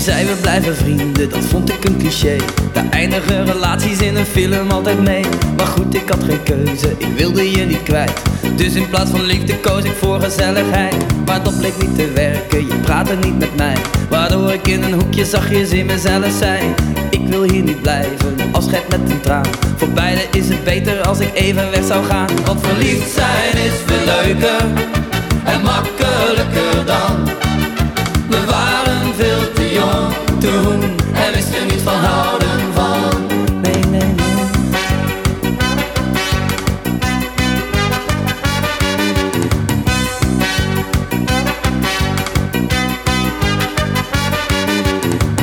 Zei we blijven vrienden, dat vond ik een cliché. Daar eindigen relaties in een film altijd mee. Maar goed, ik had geen keuze, ik wilde je niet kwijt. Dus in plaats van liefde koos ik voor gezelligheid. Maar dat bleek niet te werken, je praatte niet met mij. Waardoor ik in een hoekje zag, je in mezelf zei Ik wil hier niet blijven, als schep met een traan. Voor beide is het beter als ik even weg zou gaan. Want verliefd zijn is veel leuker En makkelijker.